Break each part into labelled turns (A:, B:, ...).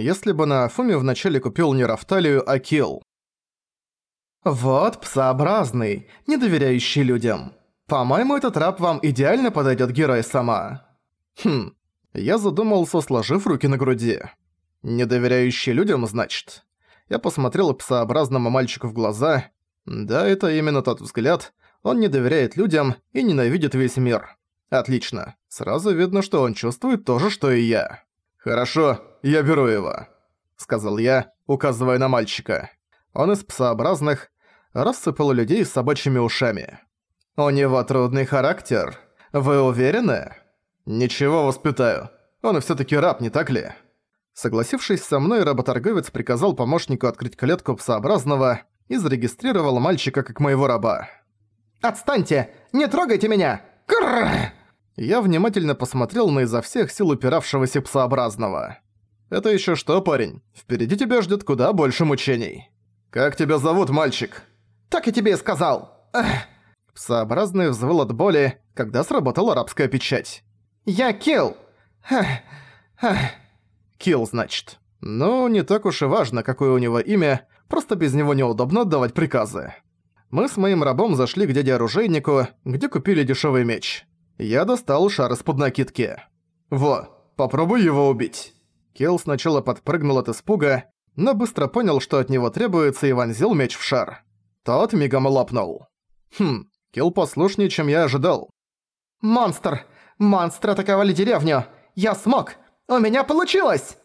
A: если бы на Афуме вначале купил не Рафталию, а Килл. «Вот псообразный, не доверяющий людям. По-моему, этот раб вам идеально подойдет герой сама». Хм, я задумался, сложив руки на груди. «Не доверяющий людям, значит?» Я посмотрел псообразному мальчику в глаза. Да, это именно тот взгляд. Он не доверяет людям и ненавидит весь мир. Отлично. Сразу видно, что он чувствует то же, что и я. «Хорошо, я беру его», — сказал я, указывая на мальчика. Он из псообразных рассыпал людей с собачьими ушами. «У него трудный характер. Вы уверены?» «Ничего, воспитаю. Он всё-таки раб, не так ли?» Согласившись со мной, работорговец приказал помощнику открыть клетку псообразного и зарегистрировал мальчика как моего раба.
B: «Отстаньте! Не трогайте меня! Крррр!»
A: Я внимательно посмотрел на изо всех сил упиравшегося псообразного. «Это ещё что, парень? Впереди тебя ждёт куда больше мучений. Как тебя зовут, мальчик?»
B: «Так я тебе и сказал!» Эх.
A: Псообразный взвыл от боли, когда сработала арабская печать.
B: «Я Килл!»
A: Килл, значит. Ну, не так уж и важно, какое у него имя, просто без него неудобно отдавать приказы. Мы с моим рабом зашли к дяде-оружейнику, где купили дешевый меч. Я достал шар из-под накидки. «Во, попробуй его убить». Килл сначала подпрыгнул от испуга, но быстро понял, что от него требуется, и вонзил меч в шар. Тот мигом лопнул. Хм, Килл послушнее, чем я ожидал.
B: «Монстр! Монстры атаковали деревню! Я смог! У меня получилось!»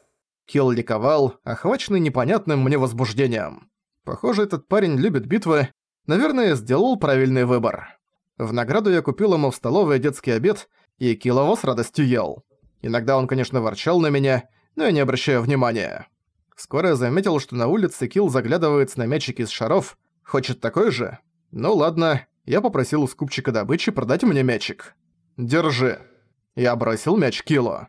A: Килл ликовал, охваченный непонятным мне возбуждением. Похоже, этот парень любит битвы. Наверное, сделал правильный выбор. В награду я купил ему в столовой детский обед, и Килл его с радостью ел. Иногда он, конечно, ворчал на меня, но я не обращаю внимания. Скоро я заметил, что на улице Килл заглядывается на мячики из шаров. Хочет такой же? Ну ладно, я попросил у скупчика добычи продать мне мячик. «Держи». Я бросил мяч Киллу.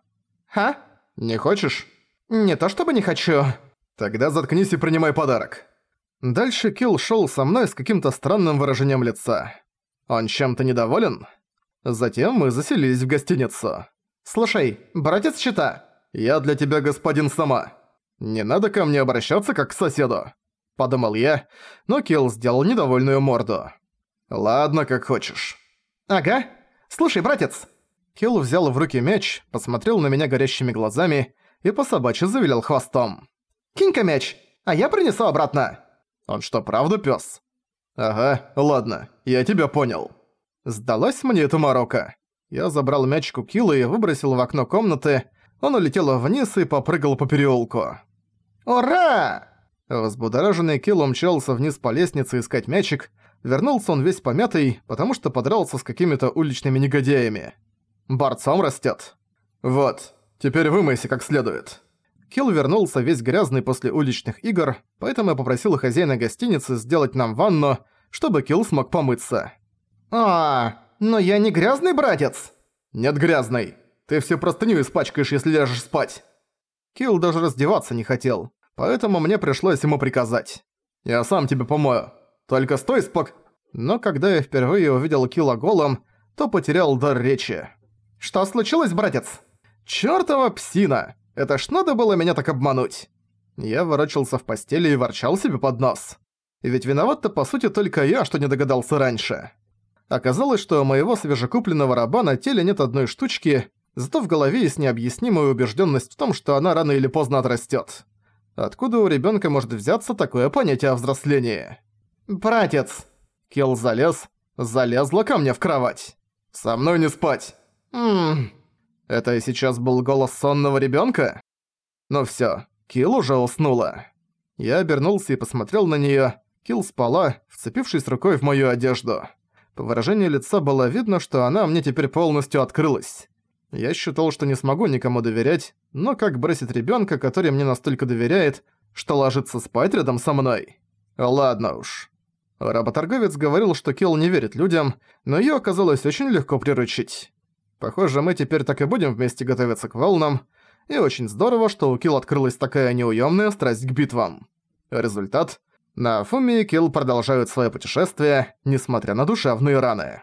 B: «А?
A: Не хочешь?»
B: «Не то чтобы не хочу».
A: «Тогда заткнись и принимай подарок». Дальше Килл шёл со мной с каким-то странным выражением лица. Он чем-то недоволен? Затем мы заселились в гостиницу.
B: «Слушай, братец Щита!»
A: «Я для тебя господин сама. Не надо ко мне обращаться как к соседу», — подумал я, но Килл сделал недовольную морду. «Ладно, как хочешь».
B: «Ага. Слушай, братец!»
A: Килл взял в руки меч, посмотрел на меня горящими глазами и по собачьи завилял хвостом.
B: «Кинь-ка мяч, а я принесу обратно!»
A: «Он что, правда пёс?» «Ага, ладно, я тебя понял». Сдалась мне эта морока. Я забрал мячик у Килла и выбросил в окно комнаты. Он улетел вниз и попрыгал по переулку.
B: «Ура!»
A: Возбудораженный Килл умчался вниз по лестнице искать мячик. Вернулся он весь помятый, потому что подрался с какими-то уличными негодяями. Борцом растет. Вот, теперь вымойся как следует. Килл вернулся весь грязный после уличных игр, поэтому я попросил хозяина гостиницы сделать нам ванну, чтобы Килл смог помыться.
B: «А, но я не грязный братец!»
A: «Нет, грязный. Ты всю простыню испачкаешь, если ляжешь спать». Килл даже раздеваться не хотел, поэтому мне пришлось ему приказать. «Я сам тебе помою. Только стой спок...» Но когда я впервые увидел Килла голым, то потерял дар речи.
B: «Что случилось, братец?»
A: «Чёртова псина! Это ж надо было меня так обмануть!» Я ворочался в постели и ворчал себе под нос. Ведь виноват-то по сути только я, что не догадался раньше. Оказалось, что у моего свежекупленного раба на теле нет одной штучки, зато в голове есть необъяснимая убежденность в том, что она рано или поздно отрастет. Откуда у ребенка может взяться такое понятие о взрослении?
B: «Братец!»
A: Келл залез, залезла ко мне в кровать. «Со мной не спать!»
B: «Ммм...»
A: Это сейчас был голос сонного ребенка? Ну все, Килл уже уснула. Я обернулся и посмотрел на нее. Килл спала, вцепившись рукой в мою одежду. По выражению лица было видно, что она мне теперь полностью открылась. Я считал, что не смогу никому доверять, но как бросить ребенка, который мне настолько доверяет, что ложится спать рядом со мной? Ладно уж. Работорговец говорил, что Килл не верит людям, но ее оказалось очень легко приручить. Похоже, мы теперь так и будем вместе готовиться к волнам, и очень здорово, что у Килл открылась такая неуемная страсть к битвам. Результат – на Фуми и Килл продолжают свое путешествие, несмотря на душевные раны.